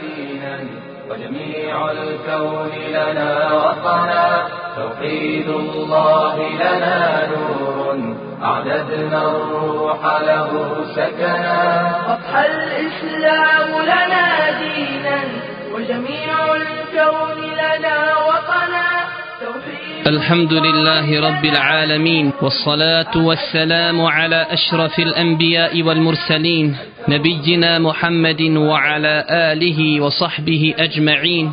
دينا وجميع الكون لنا وطنا. توحيد الله لنا نور أعددنا الروح له سكنا. أضحى الإسلام لنا دينا وجميع الكون لنا وطنا. الحمد لله رب العالمين والصلاة والسلام على أشرف الأنبياء والمرسلين. نبينا محمد وعلى آله وصحبه أجمعين.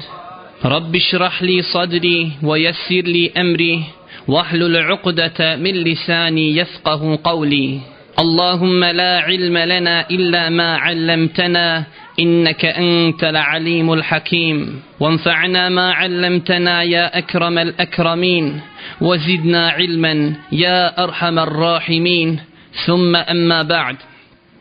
رب اشرح لي صدري ويسر لي أمري واحلل عقدة من لساني يفقه قولي. اللهم لا علم لنا إلا ما علمتنا إنك أنت العليم الحكيم. وانفعنا ما علمتنا يا أكرم الأكرمين. وزدنا علما يا أرحم الراحمين. ثم أما بعد.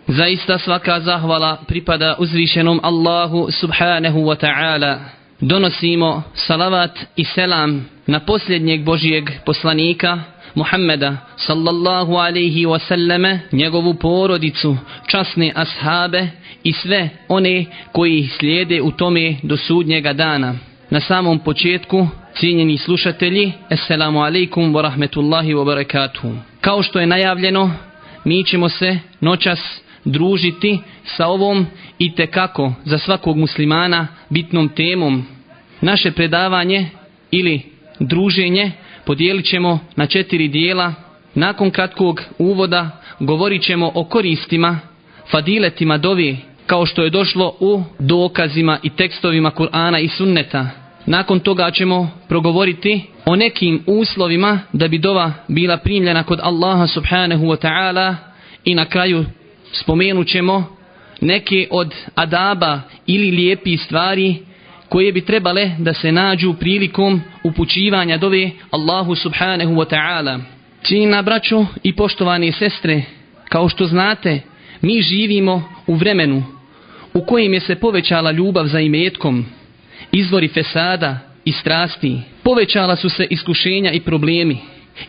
Zaista svaka zahvala pripada uzvišenom Allahu subhanahu wa ta'ala. Donosimo salavat i selam na posljednjeg Božijeg poslanika, Muhammeda sallallahu alaihi wa sallame, njegovu porodicu, časne ashabe i sve one koji slijede u tome do sudnjega dana. Na samom početku, cijenjeni slušatelji, assalamu alaikum wa rahmetullahi wa barakatuhu. Kao što je najavljeno, mi ćemo se noćas družiti sa ovom i te kako za svakog muslimana bitnom temom. Naše predavanje ili druženje podijelit ćemo na četiri dijela. Nakon kratkog uvoda govorit ćemo o koristima, fadiletima dovi, kao što je došlo u dokazima i tekstovima Kur'ana i Sunneta. Nakon toga ćemo progovoriti o nekim uslovima da bi dova bila primljena kod Allaha subhanahu wa ta'ala i na kraju spomenut ćemo neke od adaba ili lijepi stvari koje bi trebale da se nađu prilikom upućivanja dove Allahu subhanahu wa ta'ala. Čina braćo i poštovane sestre, kao što znate, mi živimo u vremenu u kojem je se povećala ljubav za imetkom, izvori fesada i strasti, povećala su se iskušenja i problemi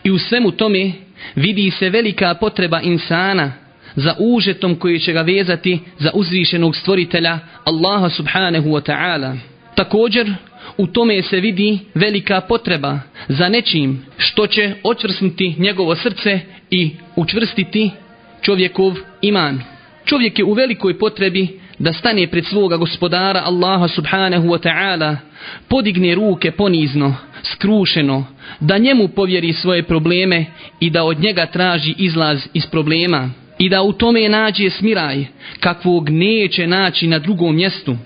i u svemu tome vidi se velika potreba insana za užetom koji će ga vezati za uzvišenog stvoritelja Allaha subhanahu wa ta'ala. Također, u tome se vidi velika potreba za nečim što će očvrsnuti njegovo srce i učvrstiti čovjekov iman. Čovjek je u velikoj potrebi da stane pred svoga gospodara Allaha subhanahu wa ta'ala, podigne ruke ponizno, skrušeno, da njemu povjeri svoje probleme i da od njega traži izlaz iz problema i da u tome nađe smiraj kakvog neće naći na drugom mjestu.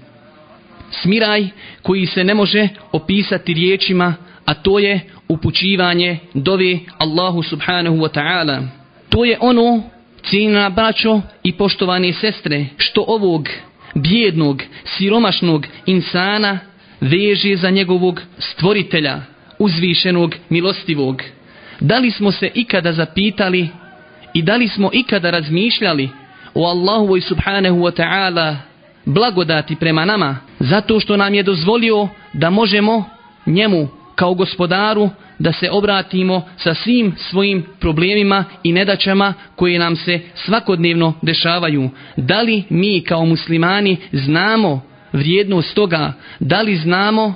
Smiraj koji se ne može opisati riječima, a to je upućivanje dove Allahu subhanahu wa ta'ala. To je ono, cijenina braćo i poštovane sestre, što ovog bjednog, siromašnog insana veže za njegovog stvoritelja, uzvišenog, milostivog. Da li smo se ikada zapitali I da li smo ikada razmišljali o Allahovoj subhanahu wa ta'ala blagodati prema nama zato što nam je dozvolio da možemo njemu kao gospodaru da se obratimo sa svim svojim problemima i nedaćama koje nam se svakodnevno dešavaju. Da li mi kao muslimani znamo vrijednost toga? Da li znamo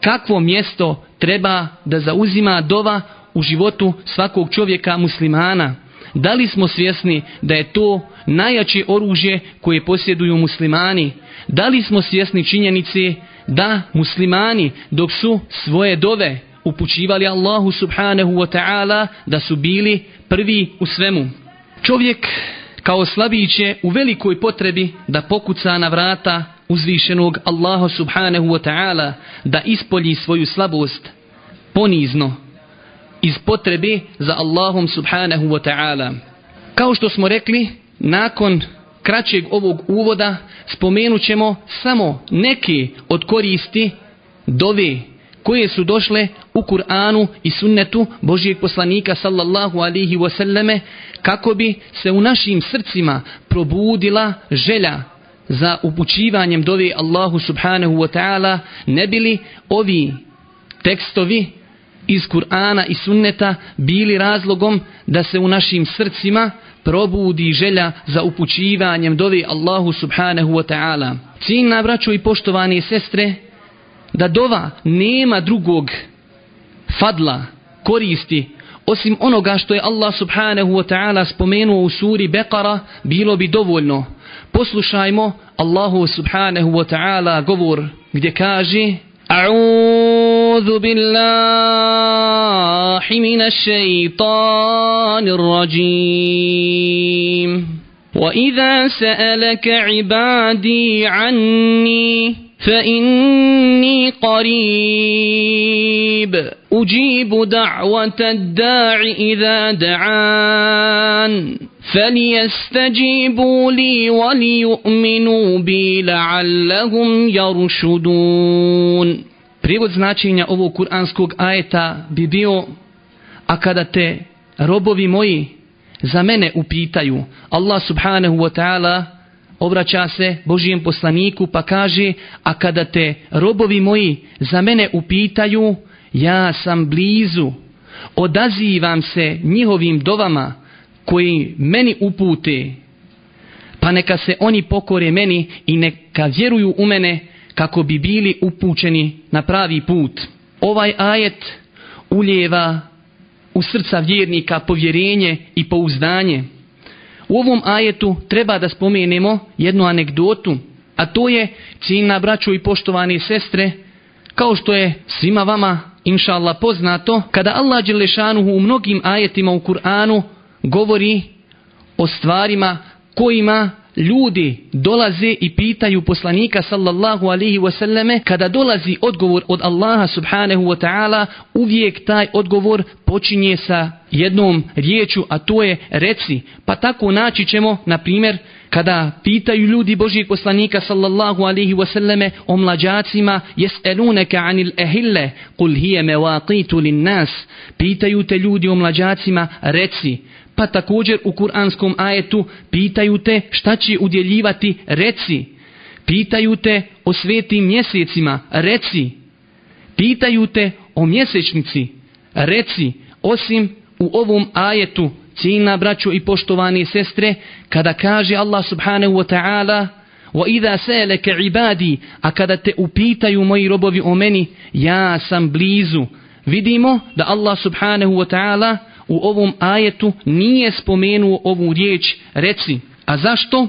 kakvo mjesto treba da zauzima dova u životu svakog čovjeka muslimana? Da li smo svjesni da je to najjače oružje koje posjeduju muslimani? Da li smo svjesni činjenice da muslimani dok su svoje dove upućivali Allahu subhanahu wa ta'ala da su bili prvi u svemu? Čovjek kao slabić je u velikoj potrebi da pokuca na vrata uzvišenog Allaha subhanahu wa ta'ala da ispolji svoju slabost ponizno iz potrebe za Allahom subhanahu wa ta'ala. Kao što smo rekli, nakon kraćeg ovog uvoda spomenut ćemo samo neke od koristi dove koje su došle u Kur'anu i sunnetu Božijeg poslanika sallallahu alihi wasallame kako bi se u našim srcima probudila želja za upućivanjem dove Allahu subhanahu wa ta'ala ne bili ovi tekstovi iz Kur'ana i sunneta bili razlogom da se u našim srcima probudi želja za upućivanjem dovi Allahu subhanahu wa ta'ala. Ciljna braćo i poštovane sestre, da dova nema drugog fadla, koristi, osim onoga što je Allah subhanahu wa ta'ala spomenuo u suri Beqara, bilo bi dovoljno. Poslušajmo Allahu subhanahu wa ta'ala govor gdje kaže أعوذ بالله من الشيطان الرجيم. وإذا سألك عبادي عني فإني قريب. أجيب دعوة الداع إذا دعان. فليستجيبوا لي وليؤمنوا بي لعلهم يرشدون Prijevod značenja ovog kuranskog ajeta bi bio A kada te robovi moji za mene upitaju Allah subhanahu wa ta'ala obraća se Božijem poslaniku pa kaže a kada te robovi moji za mene upitaju ja sam blizu odazivam se njihovim dovama koji meni upute pa neka se oni pokore meni i neka vjeruju u mene kako bi bili upućeni na pravi put. Ovaj ajet uljeva u srca vjernika povjerenje i pouzdanje. U ovom ajetu treba da spomenemo jednu anegdotu, a to je cina braću i poštovane sestre, kao što je svima vama, inša Allah, poznato, kada Allah Đelešanuhu u mnogim ajetima u Kur'anu govori o stvarima kojima ljudi dolaze i pitaju poslanika sallallahu alaihi wasallame kada dolazi odgovor od Allaha subhanahu wa ta'ala uvijek taj odgovor počinje sa jednom riječu a to je reci. Pa tako naći ćemo na primjer kada pitaju ljudi Božijeg poslanika sallallahu alaihi wasallame o mlađacima jes'eluneka anil ehille kul hije mevaqitu lin nas pitaju te ljudi o mlađacima reci Pa također u kuranskom ajetu pitaju te šta će udjeljivati, reci. Pitaju te o svetim mjesecima, reci. Pitaju te o mjesečnici, reci. Osim u ovom ajetu, cijena braćo i poštovane sestre, kada kaže Allah subhanahu wa ta'ala, وَإِذَا سَيَلَكَ عِبَادِي A kada te upitaju moji robovi o meni, ja sam blizu. Vidimo da Allah subhanahu wa ta'ala u ovom ajetu nije spomenuo ovu riječ reci. A zašto?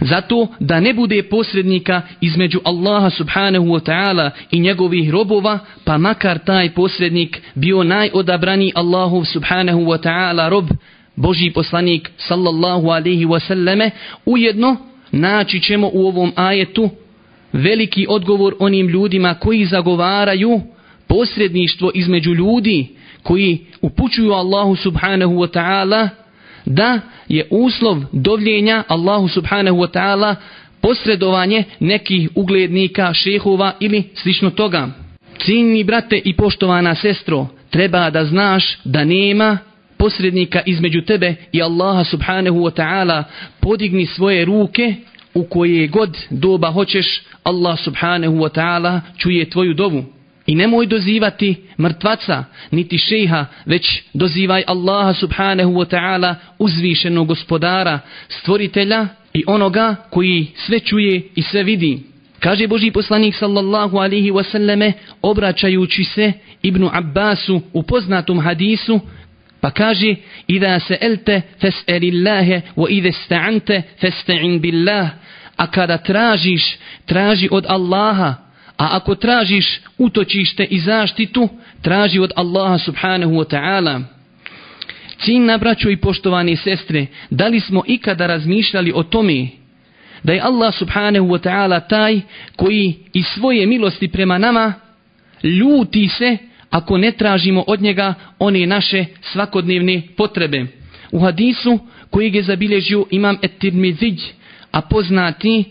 Zato da ne bude posrednika između Allaha subhanahu wa ta'ala i njegovih robova, pa makar taj posrednik bio najodabrani Allahu subhanahu wa ta'ala rob, Boži poslanik sallallahu alaihi wa selleme, ujedno naći ćemo u ovom ajetu veliki odgovor onim ljudima koji zagovaraju posredništvo između ljudi, koji upućuju Allahu subhanahu wa ta'ala da je uslov dovljenja Allahu subhanahu wa ta'ala posredovanje nekih uglednika, šehova ili slično toga. Cijenjeni brate i poštovana sestro, treba da znaš da nema posrednika između tebe i Allaha subhanahu wa ta'ala podigni svoje ruke u koje god doba hoćeš Allah subhanahu wa ta'ala čuje tvoju dovu. I nemoj dozivati mrtvaca, niti šeha, već dozivaj Allaha subhanahu wa ta'ala uzvišenog gospodara, stvoritelja i onoga koji sve čuje i sve vidi. Kaže Boži poslanik sallallahu alihi wasallame, obraćajući se Ibnu Abbasu u poznatom hadisu, pa kaže, Iza se elte fes'elillahe, wa ize sta'ante fes'in billah, a kada tražiš, traži od Allaha, A ako tražiš utočište i zaštitu, traži od Allaha subhanahu wa ta'ala. Ciljna braćo i poštovani sestre, da li smo ikada razmišljali o tome da je Allah subhanahu wa ta'ala taj koji iz svoje milosti prema nama ljuti se ako ne tražimo od njega one naše svakodnevne potrebe. U hadisu koji je zabilježio imam et-tirmidhiđ, a poznati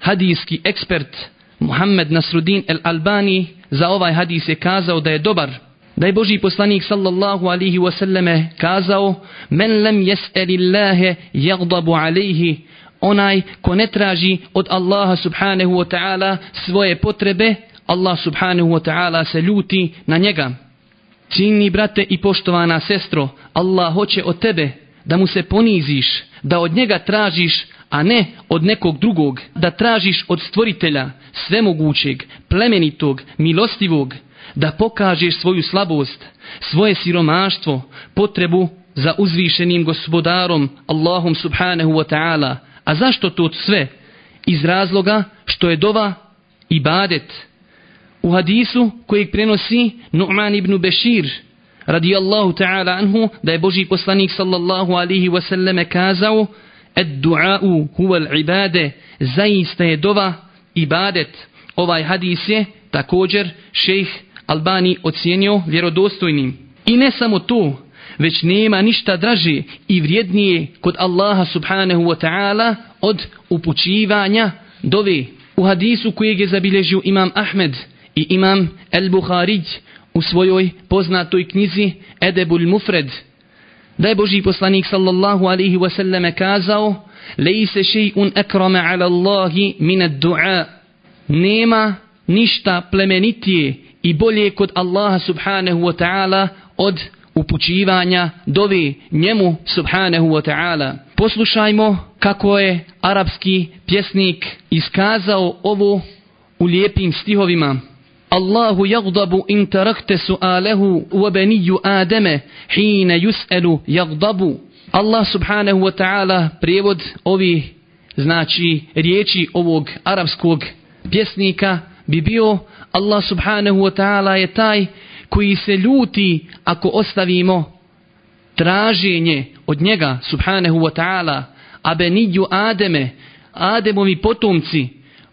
hadijski ekspert Muhammed Nasruddin el-Albani za ovaj hadis je kazao da je dobar. Da je Boži poslanik sallallahu alihi wasallame kazao Men lem jes'elillahe jagdabu alihi Onaj ko ne traži od Allaha subhanahu wa ta'ala svoje potrebe Allah subhanahu wa ta'ala se ljuti na njega. Cini brate i poštovana sestro Allah hoće od tebe da mu se poniziš, da od njega tražiš, a ne od nekog drugog, da tražiš od stvoritelja svemogućeg, plemenitog, milostivog, da pokažeš svoju slabost, svoje siromaštvo, potrebu za uzvišenim gospodarom Allahom subhanahu wa ta'ala. A zašto to sve? Iz razloga što je dova ibadet. U hadisu kojeg prenosi Nu'man ibn Bešir, radijallahu ta'ala anhu, da je Boži poslanik sallallahu alihi wasallam kazao, Ed du'a'u huwa ibade, zaista je dova ibadet. Ovaj hadis je također šejh Albani ocijenio vjerodostojnim. I ne samo to, već nema ništa draže i vrijednije kod Allaha subhanahu wa ta'ala od upućivanja dove. U hadisu kojeg je zabilježio imam Ahmed i imam El Buharić u svojoj poznatoj knjizi Edebul Mufred, da je Boži poslanik sallallahu alaihi wa sallam kazao Lejse še'un akrama ala Allahi min du'a Nema ništa plemenitije i bolje kod Allaha subhanahu wa ta'ala od upućivanja dovi njemu subhanahu wa ta'ala. Poslušajmo kako je arapski pjesnik iskazao ovo u lijepim stihovima. الله يغضب in تركت سؤاله wa آدم حين يسأل يغضب yagdabu. Allah subhanahu wa ta'ala prijevod ovi znači riječi ovog arapskog pjesnika bi bio Allah subhanahu wa ta'ala je taj koji se ljuti ako ostavimo traženje od njega subhanahu wa ta'ala a benidju Ademe Ademovi potomci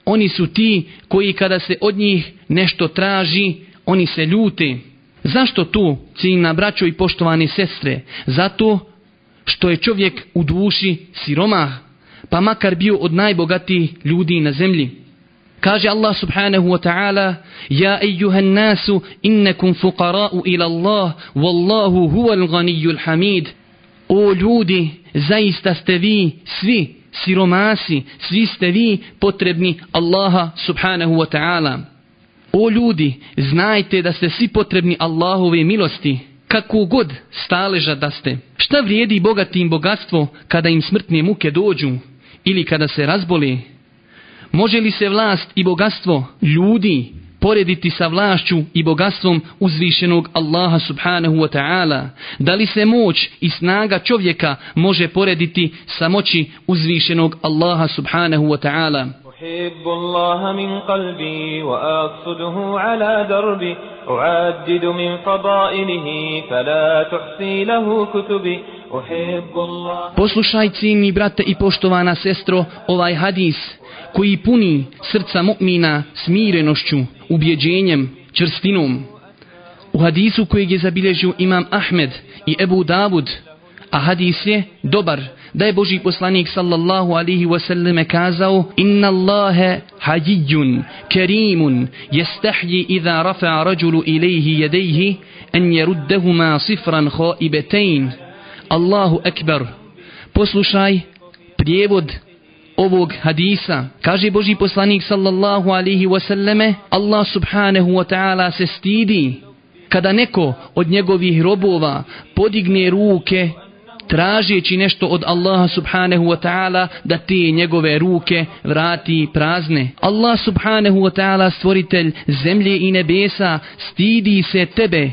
oni su ti koji kada se od njih nešto traži oni se ljute. Zašto tu ciljna braćo i poštovane sestre? Zato što je čovjek u duši siromah pa makar bio od najbogatijih ljudi na zemlji. Kaže Allah subhanahu wa ta'ala Ja ejuhan nasu innekum fuqara'u ila Allah Wallahu huwa l-ganiju hamid. O ljudi, zaista ste vi svi siromasi, svi ste vi potrebni Allaha subhanahu wa ta'ala. O ljudi, znajte da ste svi potrebni Allahove milosti, kako god staleža da ste. Šta vrijedi bogatim bogatstvo kada im smrtne muke dođu ili kada se razboli? Može li se vlast i bogatstvo ljudi porediti sa vlašću i bogatstvom uzvišenog Allaha subhanahu wa ta'ala? Da li se moć i snaga čovjeka može porediti sa moći uzvišenog Allaha subhanahu wa ta'ala? أحب الله من قلبي وأقصده على دربي أعدد من فضائله فلا تحصي له كتبي أحب الله Poslušaj cijeni brate i poštovana sestro ovaj hadis koji puni srca mu'mina smirenošću, ubjeđenjem, črstinom. U hadisu kojeg je zabilježio imam Ahmed i Ebu Davud, a hadis je dobar, da je Boži poslanik sallallahu alihi wasallam kazao Inna Allahe hajijun, kerimun, jestahji iza rafa rađulu ilaihi jedejhi, en jeruddehuma sifran haibetein. Allahu ekber. Poslušaj prijevod ovog hadisa. Kaže Boži poslanik sallallahu alihi wasallame, Allah subhanahu wa ta'ala se stidi kada neko od njegovih robova podigne ruke tražeći nešto od Allaha subhanahu wa ta'ala da te njegove ruke vrati prazne. Allah subhanahu wa ta'ala stvoritelj zemlje i nebesa stidi se tebe,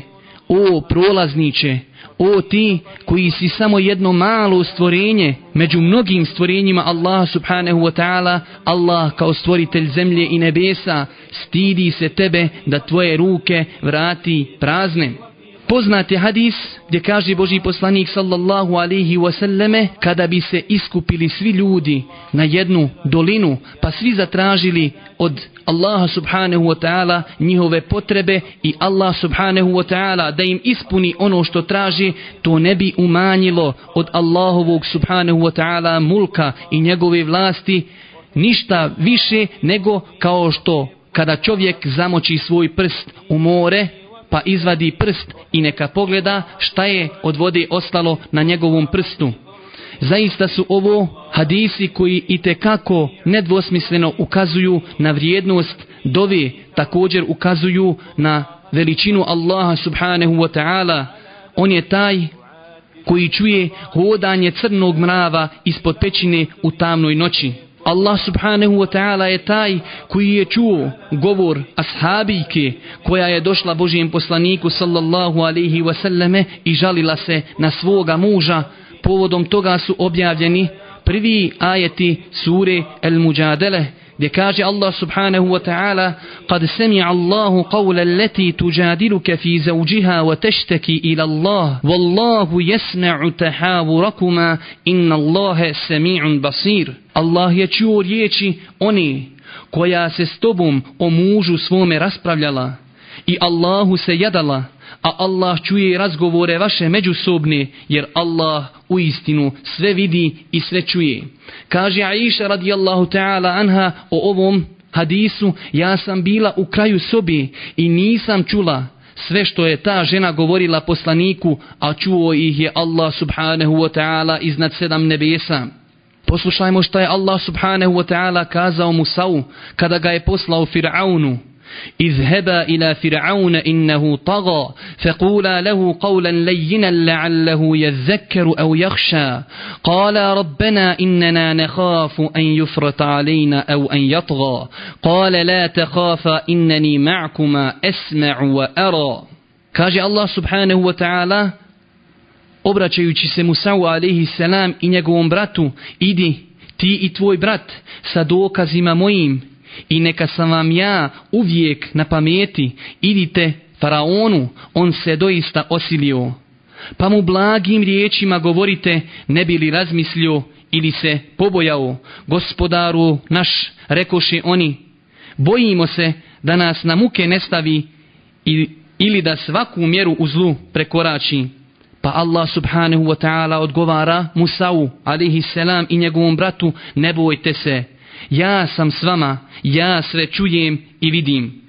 o prolazniće O ti koji si samo jedno malo stvorenje među mnogim stvorenjima Allah subhanahu wa ta'ala, Allah kao stvoritelj zemlje i nebesa stidi se tebe da tvoje ruke vrati prazne. Poznat je hadis gdje kaže Boži poslanik sallallahu alaihi wasallame kada bi se iskupili svi ljudi na jednu dolinu pa svi zatražili od Allaha subhanahu wa ta'ala njihove potrebe i Allah subhanahu wa ta'ala da im ispuni ono što traži to ne bi umanjilo od Allahovog subhanahu wa ta'ala mulka i njegove vlasti ništa više nego kao što kada čovjek zamoči svoj prst u more pa izvadi prst i neka pogleda šta je od vode ostalo na njegovom prstu. Zaista su ovo hadisi koji i kako nedvosmisleno ukazuju na vrijednost dove, također ukazuju na veličinu Allaha subhanahu wa ta'ala. On je taj koji čuje hodanje crnog mrava ispod pećine u tamnoj noći. Allah subhanahu wa ta'ala je taj koji je čuo govor ashabike koja je došla Božijem poslaniku sallallahu alaihi wasallame i žalila se na svoga muža. Povodom toga su objavljeni prvi ajeti sure El Mujadele gdje kaže Allah subhanahu wa ta'ala قد سمع الله قول التي تجادلك في زوجها وتشتكي إلى الله والله يسمع تحاوركما إن الله سميع بصير Allah je čuo riječi one koja se s tobom o mužu svome raspravljala i Allahu se jadala a Allah čuje razgovore vaše međusobne, jer Allah u istinu sve vidi i sve čuje. Kaže Aisha radijallahu ta'ala anha o ovom hadisu, ja sam bila u kraju sobi i nisam čula sve što je ta žena govorila poslaniku, a čuo ih je Allah subhanahu wa ta'ala iznad sedam nebesa. Poslušajmo šta je Allah subhanahu wa ta'ala kazao Musa'u kada ga je poslao Fir'aunu. اذهبا إلى فرعون إنه طغى فقولا له قولا لينا لعله يذكر أو يخشى. قالا ربنا إننا نخاف أن يفرط علينا أو أن يطغى. قال لا تخافا إنني معكما أسمع وأرى. كاجي الله سبحانه وتعالى obraćajući se Musa'u alaihi salam i njegovom bratu, idi ti i tvoj brat sa dokazima mojim i neka sam vam ja uvijek na pameti, idite faraonu, on se doista osilio. Pa mu blagim riječima govorite, ne bi li razmislio ili se pobojao, gospodaru naš, rekoše oni, bojimo se da nas na muke ne stavi ili da svaku mjeru u zlu prekorači. Pa Allah subhanahu wa ta'ala odgovara Musa'u, alaihi selam i njegovom bratu, ne bojte se, ja sam s vama, ja sve čujem i vidim.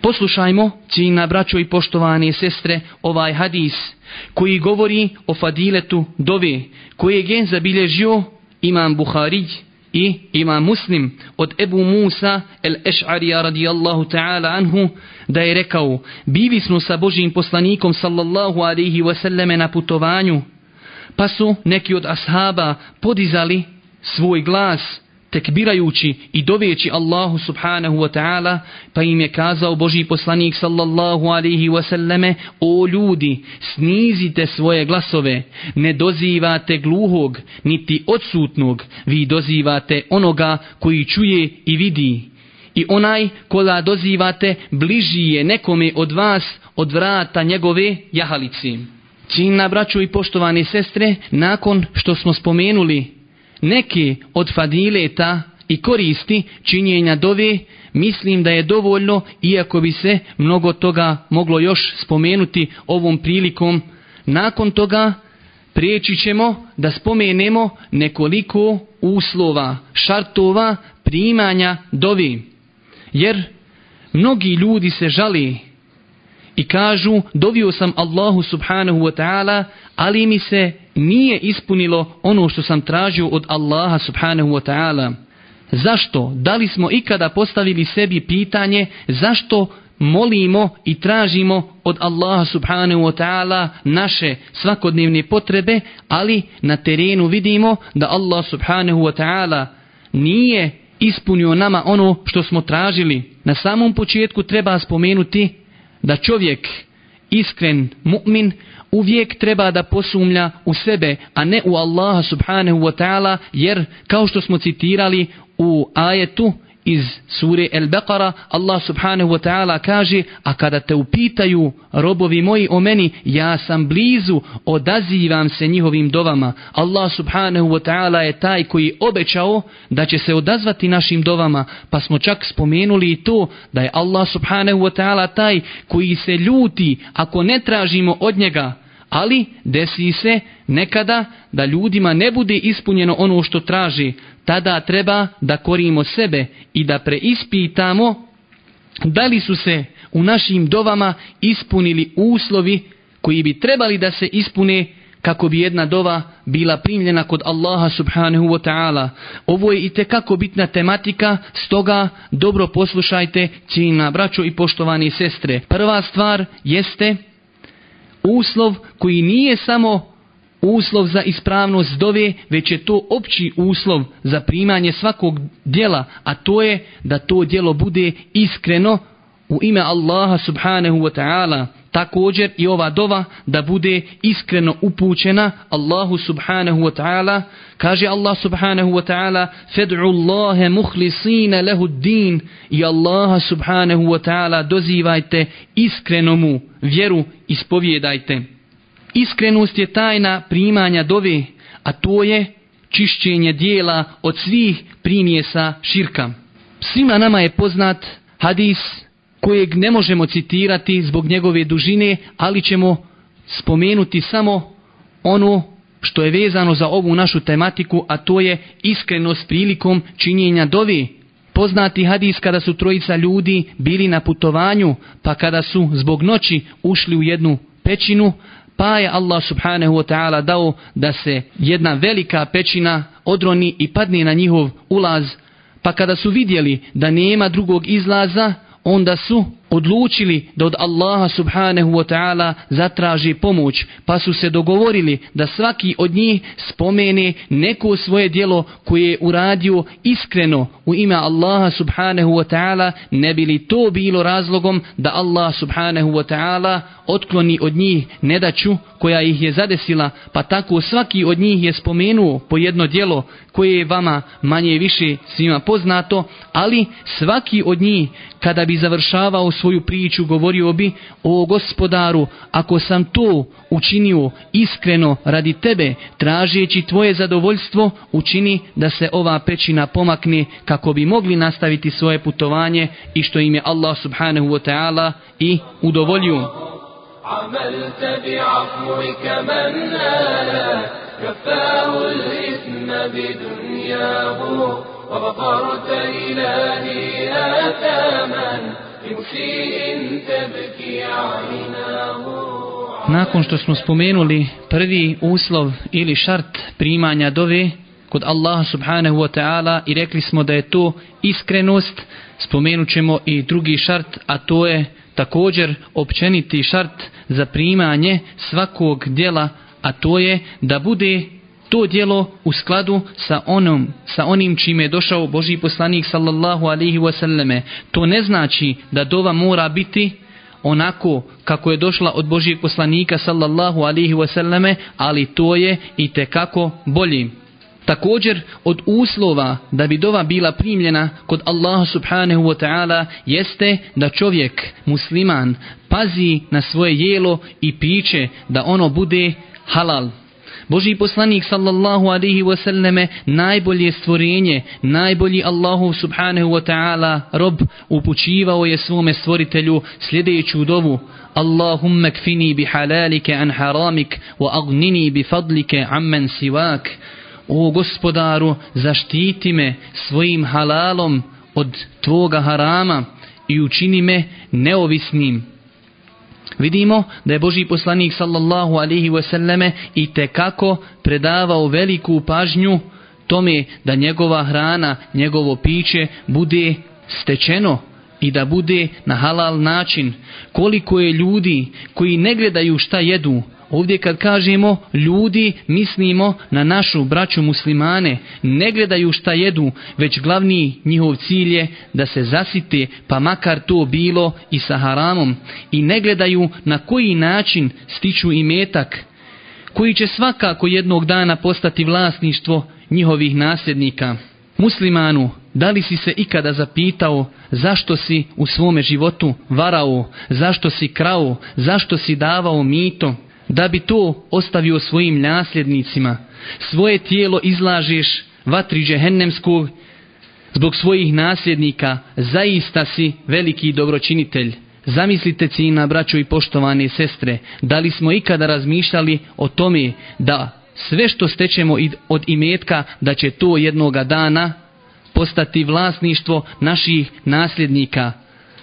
Poslušajmo, cijena braćo i poštovane sestre, ovaj hadis koji govori o fadiletu dove, kojeg je zabilježio imam Buharij i imam Muslim od Ebu Musa el Eš'arija radijallahu ta'ala anhu da je rekao bili smo sa Božim poslanikom sallallahu alaihi wasallame na putovanju pa su neki od ashaba podizali svoj glas tekbirajući i doveći Allahu subhanahu wa ta'ala, pa im je kazao Boži poslanik sallallahu alaihi wa selleme, o ljudi, snizite svoje glasove, ne dozivate gluhog, niti odsutnog, vi dozivate onoga koji čuje i vidi. I onaj koga dozivate bliži je nekome od vas od vrata njegove jahalici. Čina braću i poštovane sestre, nakon što smo spomenuli neke od fadileta i koristi činjenja dove, mislim da je dovoljno, iako bi se mnogo toga moglo još spomenuti ovom prilikom. Nakon toga prijeći ćemo da spomenemo nekoliko uslova, šartova primanja dovi. Jer mnogi ljudi se žali i kažu dovio sam Allahu subhanahu wa ta'ala ali mi se nije ispunilo ono što sam tražio od Allaha subhanahu wa ta'ala. Zašto? Da li smo ikada postavili sebi pitanje zašto molimo i tražimo od Allaha subhanahu wa ta'ala naše svakodnevne potrebe, ali na terenu vidimo da Allah subhanahu wa ta'ala nije ispunio nama ono što smo tražili. Na samom početku treba spomenuti da čovjek iskren mu'min uvijek treba da posumlja u sebe, a ne u Allaha subhanahu wa ta'ala, jer kao što smo citirali u ajetu iz sure El Beqara, Allah subhanahu wa ta'ala kaže, a kada te upitaju robovi moji o meni, ja sam blizu, odazivam se njihovim dovama. Allah subhanahu wa ta'ala je taj koji obećao da će se odazvati našim dovama, pa smo čak spomenuli i to da je Allah subhanahu wa ta'ala taj koji se ljuti ako ne tražimo od njega, ali desi se nekada da ljudima ne bude ispunjeno ono što traži, tada treba da korimo sebe i da preispitamo da li su se u našim dovama ispunili uslovi koji bi trebali da se ispune kako bi jedna dova bila primljena kod Allaha subhanahu wa ta'ala. Ovo je i tekako bitna tematika, stoga dobro poslušajte cijena braćo i poštovani sestre. Prva stvar jeste uslov koji nije samo uslov za ispravnost dove, već je to opći uslov za primanje svakog djela, a to je da to djelo bude iskreno u ime Allaha subhanahu wa ta'ala. Također i ova dova da bude iskreno upućena Allahu subhanahu wa ta'ala. Kaže Allah subhanahu wa ta'ala Fed'u Allahe muhlisina lehu din i Allaha subhanahu wa ta'ala dozivajte iskrenomu vjeru ispovjedajte. Iskrenost je tajna primanja dove, a to je čišćenje dijela od svih primjesa širka. Svima nama je poznat hadis kojeg ne možemo citirati zbog njegove dužine, ali ćemo spomenuti samo ono što je vezano za ovu našu tematiku, a to je iskrenost prilikom činjenja dovi. Poznati hadis kada su trojica ljudi bili na putovanju, pa kada su zbog noći ušli u jednu pećinu, pa je Allah subhanahu wa ta'ala dao da se jedna velika pećina odroni i padne na njihov ulaz, pa kada su vidjeli da nema drugog izlaza, onda su odlučili da od Allaha subhanahu wa ta'ala zatraži pomoć, pa su se dogovorili da svaki od njih spomene neko svoje dijelo koje je uradio iskreno u ime Allaha subhanahu wa ta'ala, ne bi li to bilo razlogom da Allah subhanahu wa ta'ala otkloni od njih nedaću koja ih je zadesila, pa tako svaki od njih je spomenuo po jedno dijelo koje je vama manje više svima poznato, ali svaki od njih kada bi završavao svoju priču govorio bi o gospodaru ako sam to učinio iskreno radi tebe tražeći tvoje zadovoljstvo učini da se ova pećina pomakne kako bi mogli nastaviti svoje putovanje i što im je Allah subhanahu wa ta'ala i udovoljio. عملت بعفوك من نالا كفاه الإثم بدنياه وغفرت إلهي آثاما Nakon što smo spomenuli prvi uslov ili šart primanja dove kod Allaha subhanahu wa ta'ala i rekli smo da je to iskrenost, spomenut ćemo i drugi šart, a to je također općeniti šart za primanje svakog dijela, a to je da bude to dijelo u skladu sa onom sa onim čime je došao Boži poslanik sallallahu alaihi wasallame. To ne znači da dova mora biti onako kako je došla od Božijeg poslanika sallallahu alaihi wasallame ali to je i te kako bolji. Također od uslova da bi dova bila primljena kod Allaha subhanahu wa ta'ala jeste da čovjek, musliman, pazi na svoje jelo i piće da ono bude halal. Boži poslanik sallallahu alaihi wasallame najbolje stvorenje, najbolji Allahu subhanahu wa ta'ala rob upućivao je svome stvoritelju sljedeću dovu Allahumma kfini bi halalike an haramik wa agnini bi fadlike amman sivak O gospodaru zaštiti me svojim halalom od tvoga harama i učini me neovisnim Vidimo da je Boži poslanik sallallahu alaihi wasallame i te kako predavao veliku pažnju tome da njegova hrana, njegovo piće bude stečeno i da bude na halal način. Koliko je ljudi koji ne gledaju šta jedu, Ovdje kad kažemo ljudi, mislimo na našu braću muslimane. Ne gledaju šta jedu, već glavni njihov cilj je da se zasite, pa makar to bilo i sa haramom. I ne gledaju na koji način stiču i metak, koji će svakako jednog dana postati vlasništvo njihovih nasljednika. Muslimanu, da li si se ikada zapitao zašto si u svome životu varao, zašto si krao, zašto si davao mito? Da bi to ostavio svojim nasljednicima. Svoje tijelo izlažeš vatri džehennemskog zbog svojih nasljednika, zaista si veliki dobročinitelj. Zamislite cijena braćo i poštovane sestre, da li smo ikada razmišljali o tome da sve što stečemo od imetka, da će to jednoga dana postati vlasništvo naših nasljednika.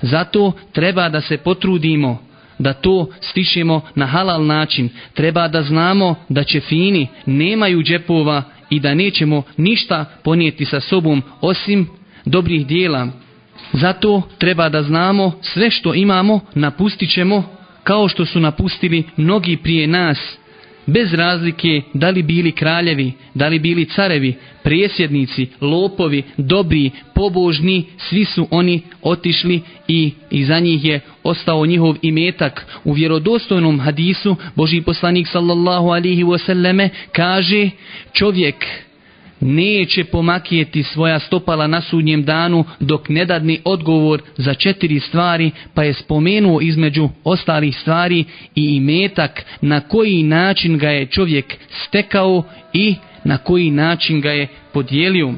Zato treba da se potrudimo da to stišemo na halal način. Treba da znamo da će fini nemaju džepova i da nećemo ništa ponijeti sa sobom osim dobrih dijela. Zato treba da znamo sve što imamo napustit ćemo kao što su napustili mnogi prije nas bez razlike da li bili kraljevi, da li bili carevi, prijesjednici, lopovi, dobri, pobožni, svi su oni otišli i iza njih je ostao njihov imetak. U vjerodostojnom hadisu Boži poslanik sallallahu alihi wasallame kaže čovjek neće pomakijeti svoja stopala na sudnjem danu dok ne dadni odgovor za četiri stvari, pa je spomenuo između ostalih stvari i imetak na koji način ga je čovjek stekao i na koji način ga je podijelio.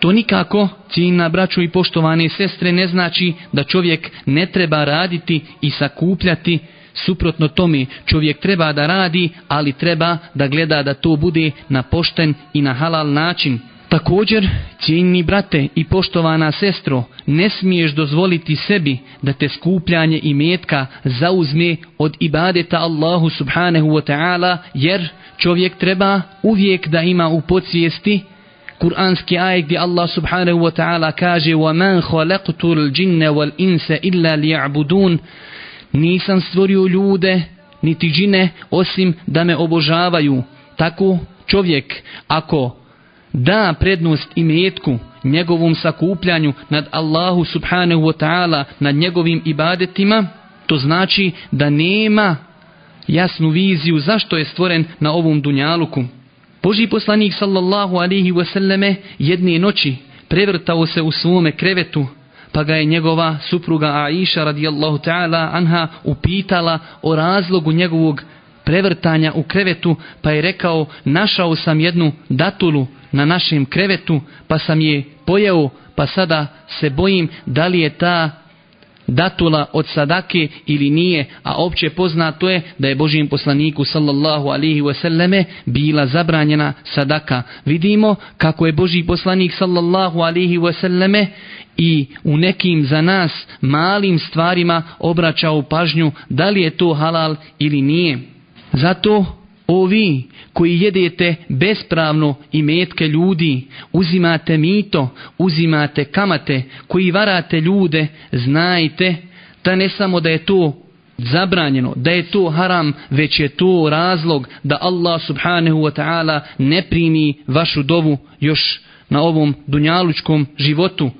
To nikako, cijena braću i poštovane sestre, ne znači da čovjek ne treba raditi i sakupljati Suprotno tome čovjek treba da radi, ali treba da gleda da to bude na pošten i na halal način. Također, cijenini brate i poštovana sestro, ne smiješ dozvoliti sebi da te skupljanje i metka zauzme od ibadeta Allahu subhanahu wa ta'ala, jer čovjek treba uvijek da ima u podsvijesti Kur'anski ajet gdje Allah subhanahu wa ta'ala kaže وَمَنْ خَلَقْتُ الْجِنَّ وَالْإِنْسَ إِلَّا لِيَعْبُدُونَ nisam stvorio ljude niti džine osim da me obožavaju. Tako čovjek ako da prednost i metku njegovom sakupljanju nad Allahu subhanahu wa ta'ala nad njegovim ibadetima, to znači da nema jasnu viziju zašto je stvoren na ovom dunjaluku. Boži poslanik sallallahu alihi wasallame jedne noći prevrtao se u svome krevetu pa ga je njegova supruga Aisha radijallahu ta'ala anha upitala o razlogu njegovog prevrtanja u krevetu, pa je rekao našao sam jednu datulu na našem krevetu, pa sam je pojeo, pa sada se bojim da li je ta datula od sadake ili nije, a opće poznato je da je Božijem poslaniku sallallahu alihi wasallame bila zabranjena sadaka. Vidimo kako je Božiji poslanik sallallahu alihi wasallame i u nekim za nas malim stvarima obraćao pažnju da li je to halal ili nije. Zato ovi koji jedete bespravno i metke ljudi, uzimate mito, uzimate kamate, koji varate ljude, znajte da ne samo da je to zabranjeno, da je to haram, već je to razlog da Allah subhanahu wa ta'ala ne primi vašu dovu još na ovom dunjalučkom životu.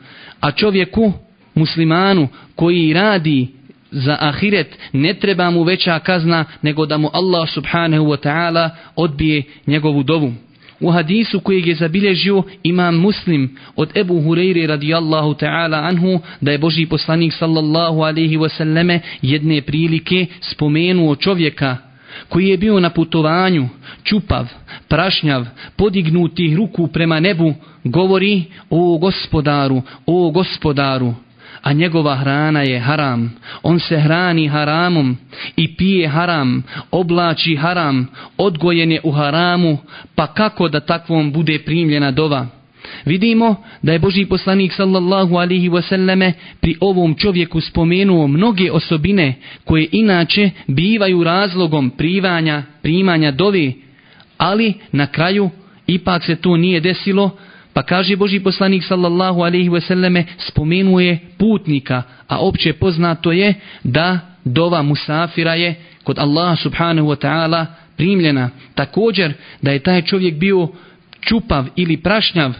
A čovjeku, muslimanu, koji radi za ahiret, ne treba mu veća kazna nego da mu Allah subhanahu wa ta'ala odbije njegovu dovu. U hadisu kojeg je zabilježio imam muslim od Ebu Hureyre radijallahu ta'ala anhu da je Boži poslanik sallallahu alaihi wasallame jedne prilike spomenuo čovjeka koji je bio na putovanju, čupav, prašnjav, podignuti ruku prema nebu, govori o gospodaru, o gospodaru, a njegova hrana je haram. On se hrani haramom i pije haram, oblači haram, odgojen je u haramu, pa kako da takvom bude primljena dova? Vidimo da je Boži poslanik sallallahu alihi wasallame pri ovom čovjeku spomenuo mnoge osobine koje inače bivaju razlogom privanja, primanja dove, ali na kraju ipak se to nije desilo, pa kaže Boži poslanik sallallahu alihi wasallame spomenuje putnika, a opće poznato je da dova musafira je kod Allaha subhanahu wa ta'ala primljena. Također da je taj čovjek bio čupav ili prašnjav,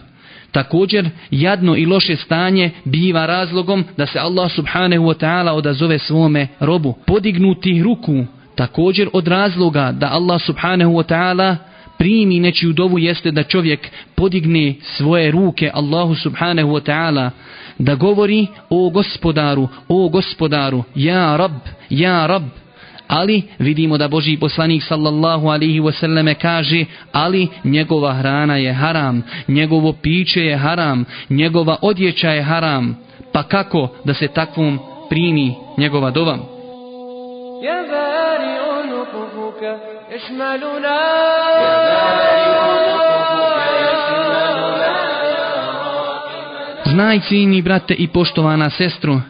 Također, jadno i loše stanje biva razlogom da se Allah subhanahu wa ta'ala odazove svome robu. Podignuti ruku, također od razloga da Allah subhanahu wa ta'ala primi nečiju dovu jeste da čovjek podigne svoje ruke Allahu subhanahu wa ta'ala da govori o gospodaru, o gospodaru, ja rab, ja rab, ali vidimo da Boži poslanik sallallahu alihi wasallame kaže ali njegova hrana je haram, njegovo piće je haram, njegova odjeća je haram, pa kako da se takvom primi njegova dova? Ja bari unukufuka ešmaluna Znaj cijeni brate i poštovana sestro,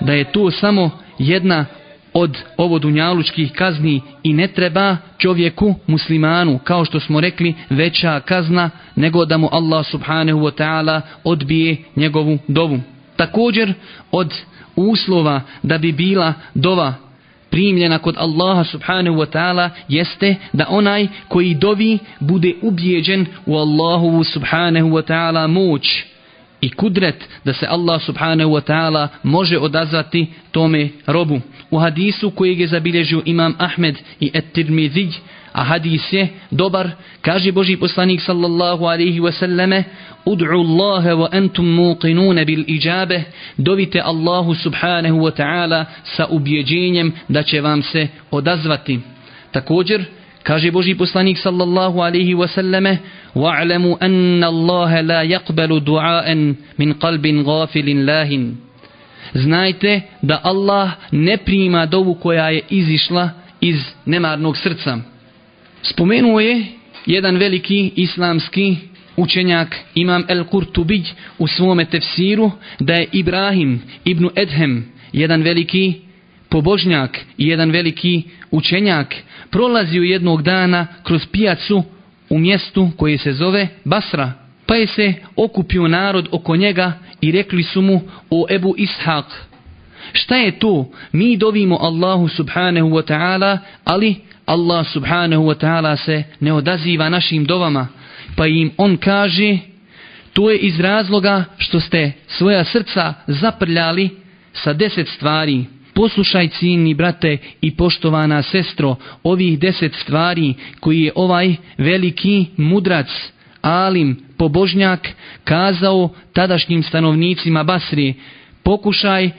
da je to samo jedna od ovodunjalučkih kazni i ne treba čovjeku, muslimanu, kao što smo rekli, veća kazna nego da mu Allah subhanahu wa ta'ala odbije njegovu dovu. Također od uslova da bi bila dova primljena kod Allaha subhanahu wa ta'ala jeste da onaj koji dovi bude ubjeđen u Allahovu subhanahu wa ta'ala moć i kudret da se Allah subhanahu wa ta'ala može odazvati tome robu. U hadisu kojeg je zabilježio imam Ahmed i Et-Tirmidhi, a hadis je dobar, kaže Boži poslanik sallallahu alaihi wa sallame, ud'u Allahe wa entum muqinune bil iđabe, dovite Allahu subhanahu wa ta'ala sa ubjeđenjem da će vam se odazvati. Također, Kaže Boži poslanik sallallahu alaihi wa sallame وَعْلَمُوا أَنَّ اللَّهَ لَا يَقْبَلُ دُعَاءً مِنْ قَلْبٍ غَافِلٍ لَهٍ Znajte da Allah ne prima dovu koja je izišla iz nemarnog srca. Spomenuo je jedan veliki islamski učenjak Imam El-Kurtubij u svome tefsiru da je Ibrahim ibn Edhem jedan veliki pobožnjak i jedan veliki učenjak prolazio jednog dana kroz pijacu u mjestu koje se zove Basra. Pa je se okupio narod oko njega i rekli su mu o Ebu Ishaq. Šta je to? Mi dovimo Allahu subhanahu wa ta'ala, ali Allah subhanahu wa ta'ala se ne odaziva našim dovama. Pa im on kaže, to je iz razloga što ste svoja srca zaprljali sa deset stvari. Poslušaj cini brate i poštovana sestro ovih deset stvari koji je ovaj veliki mudrac, alim, pobožnjak kazao tadašnjim stanovnicima Basri. Pokušaj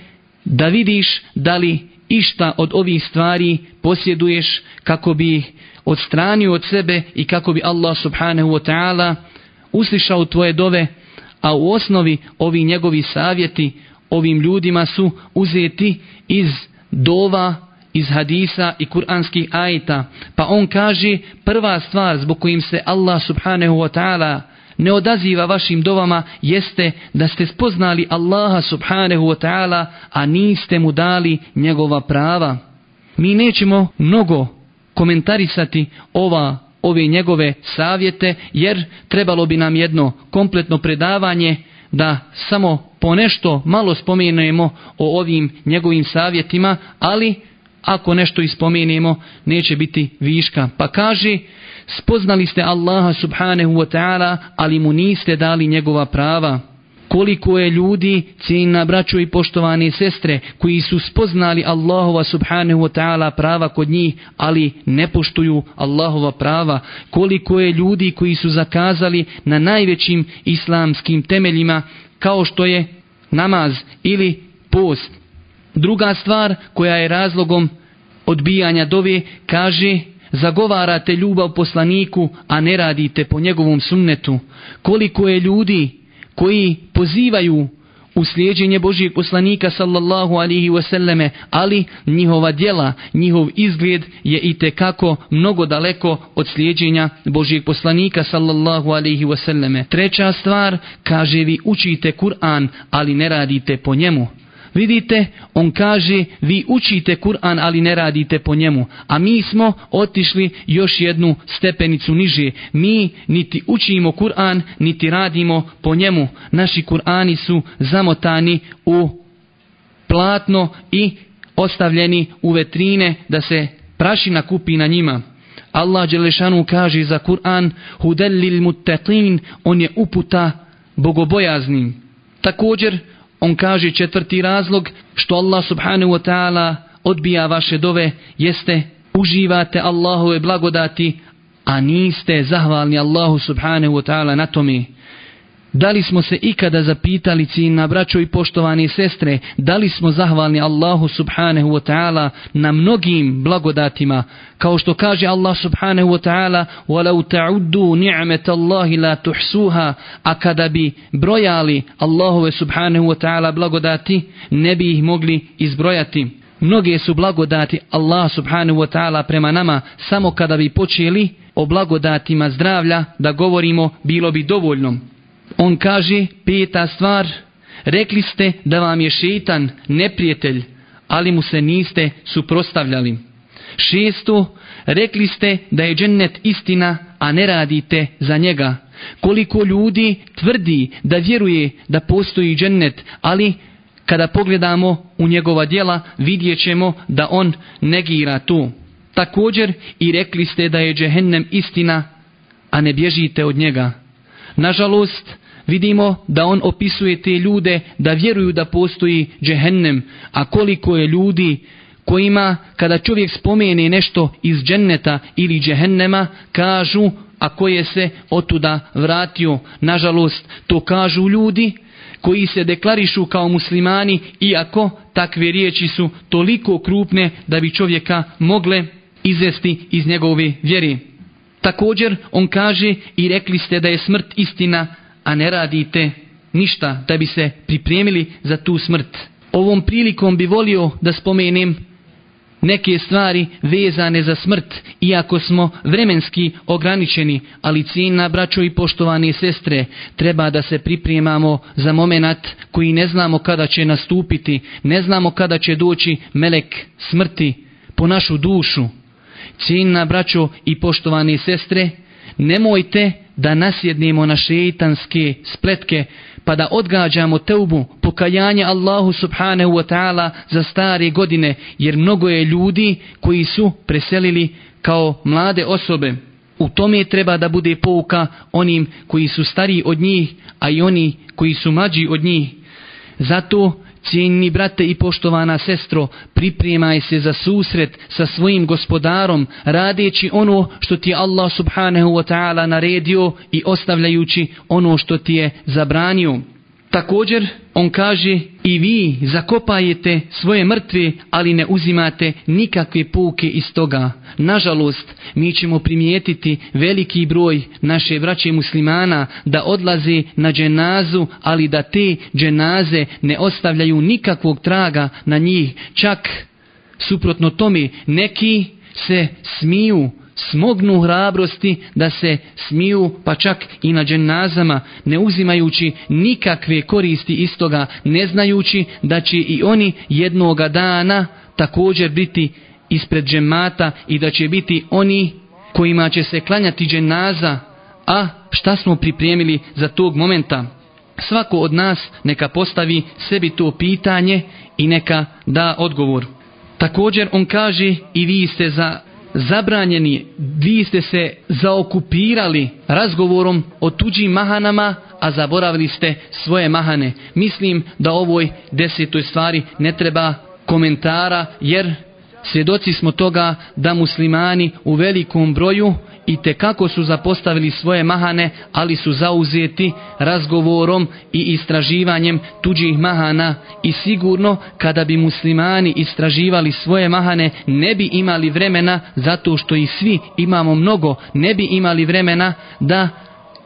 da vidiš da li išta od ovih stvari posjeduješ kako bi odstranio od sebe i kako bi Allah subhanahu wa ta'ala uslišao tvoje dove, a u osnovi ovi njegovi savjeti ovim ljudima su uzeti iz dova, iz hadisa i kuranskih ajta. Pa on kaže prva stvar zbog kojim se Allah subhanahu wa ta'ala ne odaziva vašim dovama jeste da ste spoznali Allaha subhanahu wa ta'ala a niste mu dali njegova prava. Mi nećemo mnogo komentarisati ova ove njegove savjete jer trebalo bi nam jedno kompletno predavanje da samo po nešto malo spomenemo o ovim njegovim savjetima, ali ako nešto ispomenemo neće biti viška. Pa kaže, spoznali ste Allaha subhanahu wa ta'ala, ali mu niste dali njegova prava koliko je ljudi, cijena braćo i poštovane sestre, koji su spoznali Allahova subhanahu wa ta'ala prava kod njih, ali ne poštuju Allahova prava, koliko je ljudi koji su zakazali na najvećim islamskim temeljima, kao što je namaz ili post. Druga stvar koja je razlogom odbijanja dove, kaže zagovarate ljubav poslaniku, a ne radite po njegovom sunnetu. Koliko je ljudi koji pozivaju u slijedženje Božijeg poslanika sallallahu alihi wasallame, ali njihova djela, njihov izgled je i kako mnogo daleko od slijedženja Božijeg poslanika sallallahu alihi wasallame. Treća stvar, kaže vi učite Kur'an, ali ne radite po njemu. Vidite, on kaže, vi učite Kur'an, ali ne radite po njemu. A mi smo otišli još jednu stepenicu niže. Mi niti učimo Kur'an, niti radimo po njemu. Naši Kur'ani su zamotani u platno i ostavljeni u vetrine da se prašina kupi na njima. Allah Đelešanu kaže za Kur'an, hudellil muttaqin, on je uputa bogobojaznim. Također, On kaže četvrti razlog što Allah subhanahu wa ta'ala odbija vaše dove jeste uživate Allahove blagodati a niste zahvalni Allahu subhanahu wa ta'ala na tome. Da li smo se ikada zapitali cijena braćo i poštovani sestre, da li smo zahvalni Allahu subhanahu wa ta'ala na mnogim blagodatima, kao što kaže Allah subhanahu wa ta'ala وَلَوْ تَعُدُّوا نِعْمَةَ اللَّهِ لَا تُحْسُوهَا a kada bi brojali Allahove subhanahu wa ta'ala blagodati, ne bi ih mogli izbrojati. Mnoge su blagodati Allah subhanahu wa ta'ala prema nama, samo kada bi počeli o blagodatima zdravlja da govorimo bilo bi dovoljno. On kaže, peta stvar, rekli ste da vam je šeitan neprijatelj, ali mu se niste suprostavljali. Šesto, rekli ste da je džennet istina, a ne radite za njega. Koliko ljudi tvrdi da vjeruje da postoji džennet, ali kada pogledamo u njegova djela, vidjet ćemo da on negira to. Također i rekli ste da je džehennem istina, a ne bježite od njega. Nažalost, vidimo da on opisuje te ljude da vjeruju da postoji džehennem, a koliko je ljudi kojima kada čovjek spomene nešto iz dženneta ili džehennema, kažu a koje se otuda vratio. Nažalost, to kažu ljudi koji se deklarišu kao muslimani, iako takve riječi su toliko krupne da bi čovjeka mogle izvesti iz njegove vjeri. Također, on kaže i rekli ste da je smrt istina, a ne radite ništa da bi se pripremili za tu smrt. Ovom prilikom bi volio da spomenem neke stvari vezane za smrt, iako smo vremenski ograničeni, ali cijena braćo i poštovane sestre, treba da se pripremamo za moment koji ne znamo kada će nastupiti, ne znamo kada će doći melek smrti po našu dušu. Cijena braćo i poštovane sestre, nemojte da nasjednemo na šeitanske spletke, pa da odgađamo teubu, pokajanje Allahu subhanahu wa ta'ala za stare godine, jer mnogo je ljudi koji su preselili kao mlade osobe. U tome treba da bude pouka onim koji su stariji od njih, a i oni koji su mlađi od njih. Zato Cijenjni brate i poštovana sestro, pripremaj se za susret sa svojim gospodarom, radeći ono što ti je Allah subhanahu wa ta'ala naredio i ostavljajući ono što ti je zabranio. Također, on kaže i vi zakopajete svoje mrtve, ali ne uzimate nikakve puke iz toga. Nažalost, mi ćemo primijetiti veliki broj naše braće muslimana da odlaze na dženazu, ali da te dženaze ne ostavljaju nikakvog traga na njih. Čak, suprotno tome, neki se smiju smognu hrabrosti da se smiju pa čak i na dženazama ne uzimajući nikakve koristi istoga ne znajući da će i oni jednoga dana također biti ispred džemata i da će biti oni kojima će se klanjati dženaza. A šta smo pripremili za tog momenta? Svako od nas neka postavi sebi to pitanje i neka da odgovor. Također on kaže i vi ste za zabranjeni, vi ste se zaokupirali razgovorom o tuđim mahanama, a zaboravili ste svoje mahane. Mislim da ovoj desetoj stvari ne treba komentara, jer svjedoci smo toga da muslimani u velikom broju i te kako su zapostavili svoje mahane, ali su zauzeti razgovorom i istraživanjem tuđih mahana. I sigurno kada bi muslimani istraživali svoje mahane ne bi imali vremena zato što i svi imamo mnogo, ne bi imali vremena da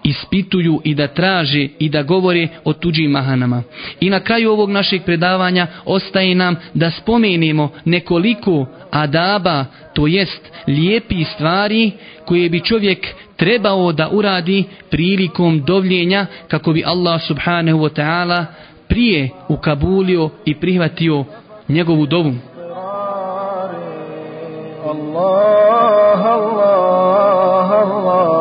ispituju i da traže i da govore o tuđim mahanama. I na kraju ovog našeg predavanja ostaje nam da spomenemo nekoliko adaba, to jest lijepi stvari koje bi čovjek trebao da uradi prilikom dovljenja kako bi Allah subhanahu wa ta'ala prije ukabulio i prihvatio njegovu dovu. Allah, Allah, Allah,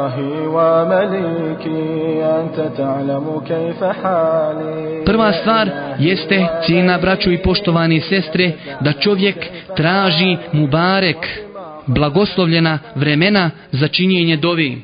إلهي ومليكي أنت تعلم كيف حالي Prva stvar jeste, cijena braću i poštovani sestre, da čovjek traži mubarek, blagoslovljena vremena za činjenje dovi.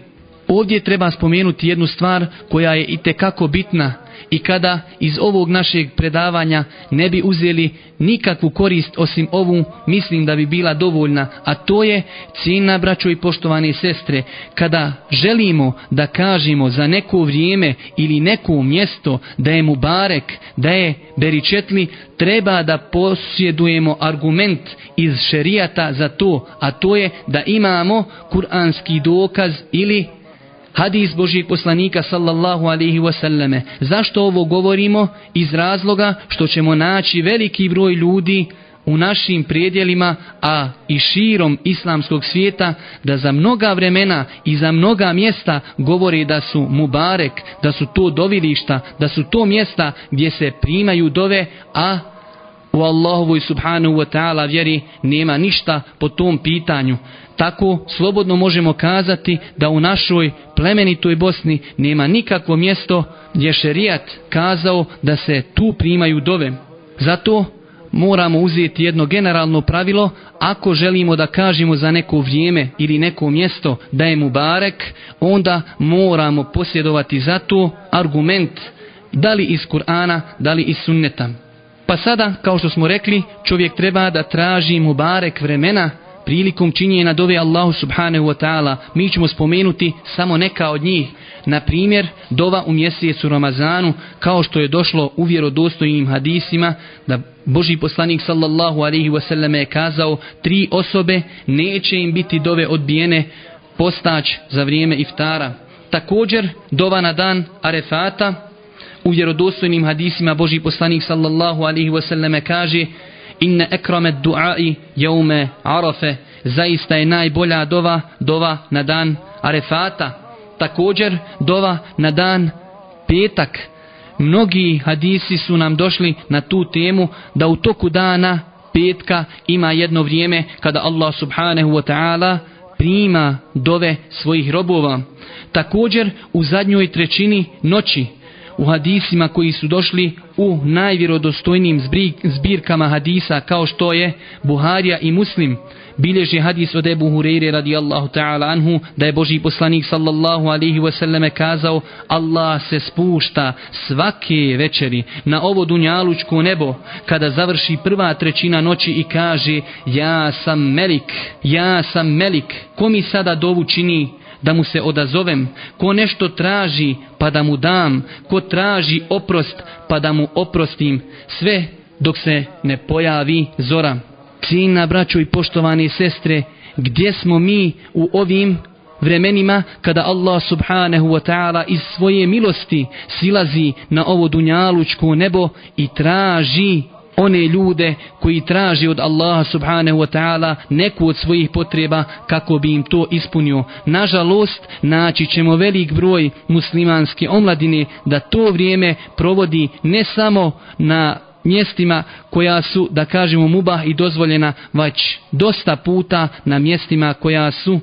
Ovdje treba spomenuti jednu stvar koja je i kako bitna i kada iz ovog našeg predavanja ne bi uzeli nikakvu korist osim ovu, mislim da bi bila dovoljna, a to je cijena braćo i poštovane sestre, kada želimo da kažemo za neko vrijeme ili neko mjesto da je Mubarek, da je Beričetli, treba da posjedujemo argument iz šerijata za to, a to je da imamo kuranski dokaz ili hadis Božijeg poslanika sallallahu alaihi wasallame. Zašto ovo govorimo? Iz razloga što ćemo naći veliki broj ljudi u našim predjelima, a i širom islamskog svijeta, da za mnoga vremena i za mnoga mjesta govore da su mubarek, da su to dovilišta, da su to mjesta gdje se primaju dove, a u Allahovoj subhanahu wa ta'ala vjeri nema ništa po tom pitanju. Tako slobodno možemo kazati da u našoj plemenitoj Bosni nema nikakvo mjesto gdje šerijat kazao da se tu primaju dove. Zato moramo uzeti jedno generalno pravilo ako želimo da kažemo za neko vrijeme ili neko mjesto da je mu barek, onda moramo posjedovati za to argument da li iz Kur'ana, da li iz sunneta. Pa sada, kao što smo rekli, čovjek treba da traži mu barek vremena prilikom činjenja dove Allahu subhanahu wa ta'ala. Mi ćemo spomenuti samo neka od njih. Na primjer, dova u mjesecu Ramazanu, kao što je došlo u vjerodostojnim hadisima, da Boži poslanik sallallahu alaihi wa sallam je kazao, tri osobe neće im biti dove odbijene postać za vrijeme iftara. Također, dova na dan Arefata, u vjerodostojnim hadisima Boži poslanik sallallahu alaihi wasallam kaže, inne ekramet duai jaume arafe, zaista je najbolja dova, dova na dan Arefata. Također, dova na dan petak. Mnogi hadisi su nam došli na tu temu da u toku dana petka ima jedno vrijeme kada Allah subhanahu wa ta'ala prima dove svojih robova. Također u zadnjoj trećini noći u hadisima koji su došli u najvjerodostojnim zbirkama hadisa kao što je Buharija i Muslim. Bilježi hadis od Ebu Hureyre radijallahu ta'ala anhu da je Boži poslanik sallallahu alihi wasallame kazao Allah se spušta svake večeri na ovo dunjalučko nebo kada završi prva trećina noći i kaže ja sam melik, ja sam melik ko mi sada dovu čini? Da mu se odazovem, ko nešto traži pa da mu dam, ko traži oprost pa da mu oprostim, sve dok se ne pojavi zora. Cina, braćo i poštovane sestre, gdje smo mi u ovim vremenima kada Allah subhanahu wa ta'ala iz svoje milosti silazi na ovo dunjalučko nebo i traži one ljude koji traži od Allaha subhanahu wa ta'ala neku od svojih potreba kako bi im to ispunio. Nažalost, naći ćemo velik broj muslimanske omladine da to vrijeme provodi ne samo na mjestima koja su, da kažemo, mubah i dozvoljena, već dosta puta na mjestima koja su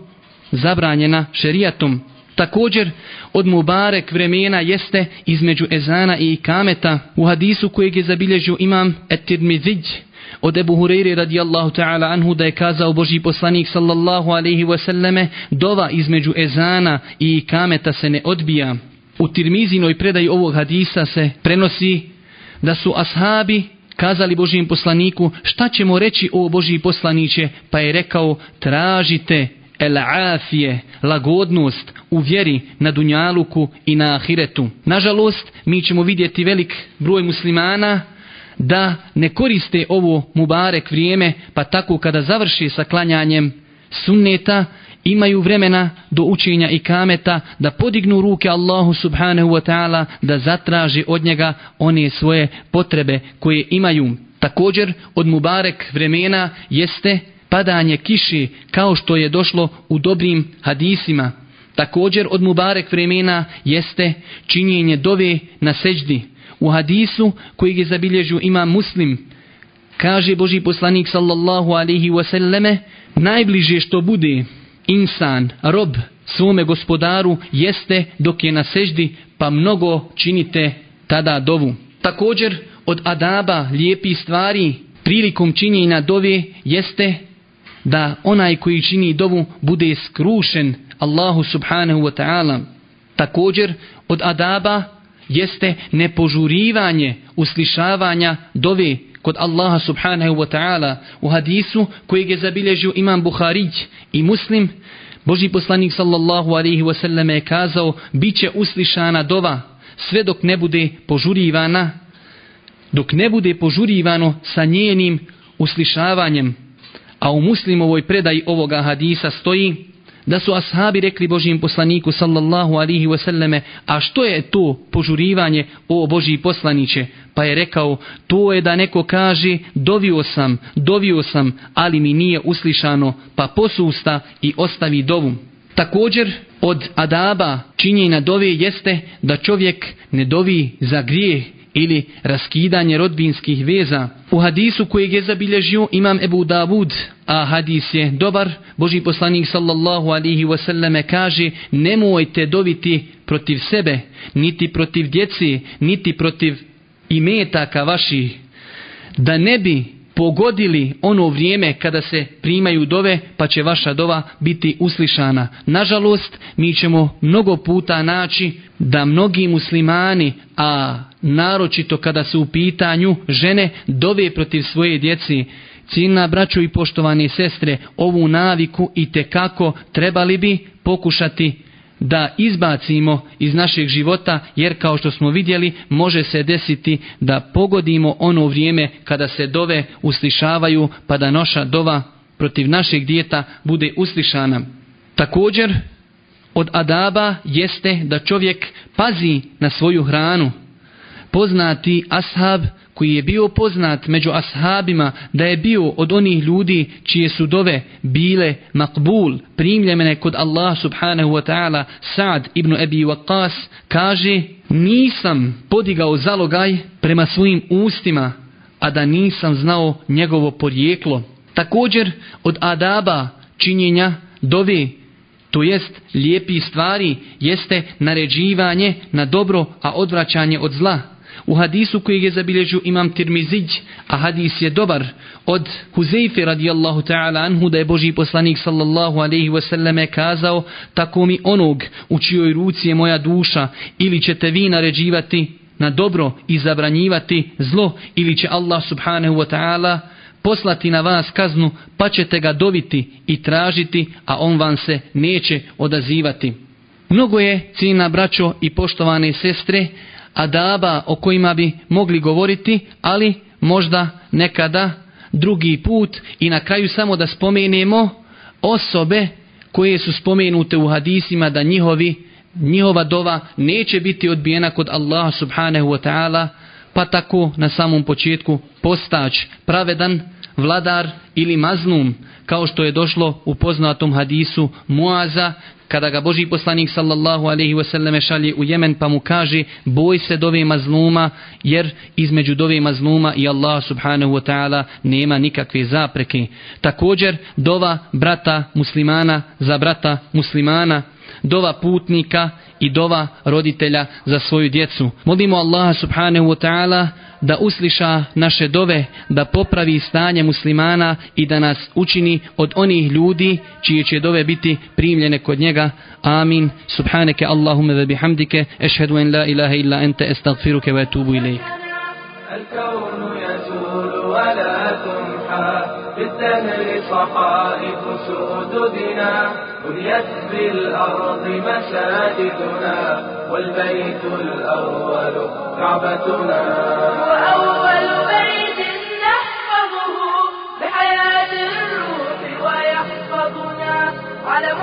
zabranjena šerijatom. Također, od Mubarek vremena jeste između ezana i kameta u hadisu kojeg je zabilježio imam Etirmidhiđ od Ebu Hureyre radijallahu ta'ala anhu da je kazao Boži poslanik sallallahu alaihi wasallame dova između ezana i kameta se ne odbija. U tirmizinoj predaji ovog hadisa se prenosi da su ashabi kazali Božijem poslaniku šta ćemo reći o Božiji poslaniće pa je rekao tražite el afije, lagodnost u vjeri na dunjaluku i na ahiretu. Nažalost, mi ćemo vidjeti velik broj muslimana da ne koriste ovo mubarek vrijeme, pa tako kada završi sa klanjanjem sunneta, imaju vremena do učenja i kameta da podignu ruke Allahu subhanahu wa ta'ala da zatraži od njega one svoje potrebe koje imaju. Također od mubarek vremena jeste padanje kiši kao što je došlo u dobrim hadisima. Također od mubarek vremena jeste činjenje dove na seđdi. U hadisu koji je zabilježio ima muslim, kaže Boži poslanik sallallahu alaihi wasallame, najbliže što bude insan, rob svome gospodaru jeste dok je na seždi pa mnogo činite tada dovu. Također od adaba lijepi stvari prilikom činjenja dove jeste da onaj koji čini dovu bude skrušen Allahu subhanahu wa ta'ala. Također od adaba jeste nepožurivanje uslišavanja dove kod Allaha subhanahu wa ta'ala u hadisu kojeg je zabilježio imam Buharić i muslim Boži poslanik sallallahu alaihi wa sallam je kazao bit će uslišana dova sve dok ne bude požurivana dok ne bude požurivano sa njenim uslišavanjem a u muslimovoj predaji ovoga hadisa stoji da su ashabi rekli Božijem poslaniku sallallahu alihi wasallame a što je to požurivanje o Božiji poslaniće? Pa je rekao to je da neko kaže dovio sam, dovio sam ali mi nije uslišano pa posusta i ostavi dovu. Također od adaba činjenja dove jeste da čovjek ne dovi za grijeh ili raskidanje rodbinskih veza. U hadisu kojeg je zabilježio imam Ebu Davud, a hadis je dobar, Boži poslanik sallallahu alihi wasallame kaže nemojte dobiti protiv sebe, niti protiv djeci, niti protiv imetaka vaših, da ne bi pogodili ono vrijeme kada se primaju dove, pa će vaša dova biti uslišana. Nažalost, mi ćemo mnogo puta naći da mnogi muslimani, a naročito kada su u pitanju žene, dove protiv svoje djeci, Ciljna braćo i poštovane sestre, ovu naviku i te kako trebali bi pokušati da izbacimo iz našeg života, jer kao što smo vidjeli, može se desiti da pogodimo ono vrijeme kada se dove uslišavaju, pa da noša dova protiv našeg dijeta bude uslišana. Također, od adaba jeste da čovjek pazi na svoju hranu. Poznati ashab koji je bio poznat među ashabima da je bio od onih ljudi čije su dove bile makbul, primljene kod Allah subhanahu wa ta'ala, Sa'd ibn Abi Waqqas, kaže, nisam podigao zalogaj prema svojim ustima, a da nisam znao njegovo porijeklo. Također, od adaba činjenja dove, to jest lijepi stvari, jeste naređivanje na dobro, a odvraćanje od zla. U hadisu koji je zabilježio imam Tirmizić, a hadis je dobar, od Huzeyfe radijallahu ta'ala anhu da je Boži poslanik sallallahu alaihi wasallam kazao, tako mi onog u čijoj ruci je moja duša, ili ćete vi naređivati na dobro i zabranjivati zlo, ili će Allah subhanahu wa ta'ala poslati na vas kaznu, pa ćete ga dobiti i tražiti, a on vam se neće odazivati. Mnogo je, cina braćo i poštovane sestre, adaba o kojima bi mogli govoriti, ali možda nekada drugi put i na kraju samo da spomenemo osobe koje su spomenute u hadisima da njihovi, njihova dova neće biti odbijena kod Allaha subhanahu wa ta'ala, pa tako na samom početku postač pravedan vladar ili maznum, kao što je došlo u poznatom hadisu Muaza, kada ga Boži poslanik sallallahu alaihi wasallam šalje u Jemen pa mu kaže boj se dove mazluma jer između dove mazluma i Allah subhanahu wa ta'ala nema nikakve zapreke. Također dova brata muslimana za brata muslimana, dova putnika i dova roditelja za svoju djecu. Molimo Allaha subhanahu wa ta'ala da usliša naše dove, da popravi stanje muslimana i da nas učini od onih ljudi čije će dove biti primljene kod njega. Amin. Subhaneke Allahumme ve bihamdike. Ešhedu en la ilaha illa ente estagfiruke ve tubu ilaik. الكون يزول ولا بالدهر صحائف سؤددنا بنيت بالأرض مساجدنا والبيت الأول كعبتنا. وأول بيت نحفظه بحياة الروح ويحفظنا علم